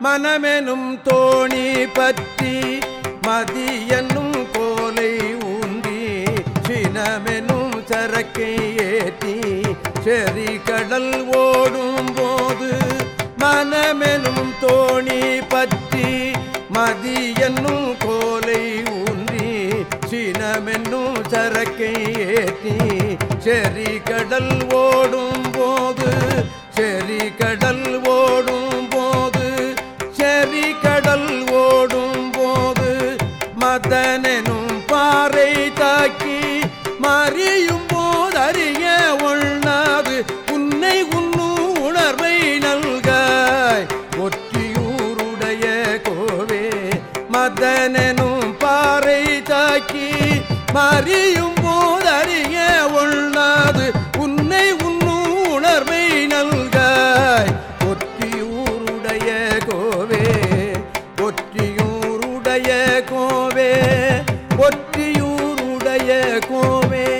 மனமெனும் தோணி பற்றி மதியனும் கோலை ஊன்றி சினமெனும் சரக்கை ஏற்றி செறி கடல் ஓடும் போது மனமெனும் தோணி பற்றி மதியனும் கோலை ஊன்றி சினமென்னும் சரக்கை ஏற்றி செறி கடல் ஓடும் போது செறி கடல் மதனெனும் பாறை தாக்கி மறியும் போதறிய ஒண்ணாது. உன்னை உண்ணும் உணர்வை நல்காய். ஒற்றியூருடைய கோவே மதனெனும் பாறை தாக்கி மறியும் ஒற்றியூருடைய கோவே.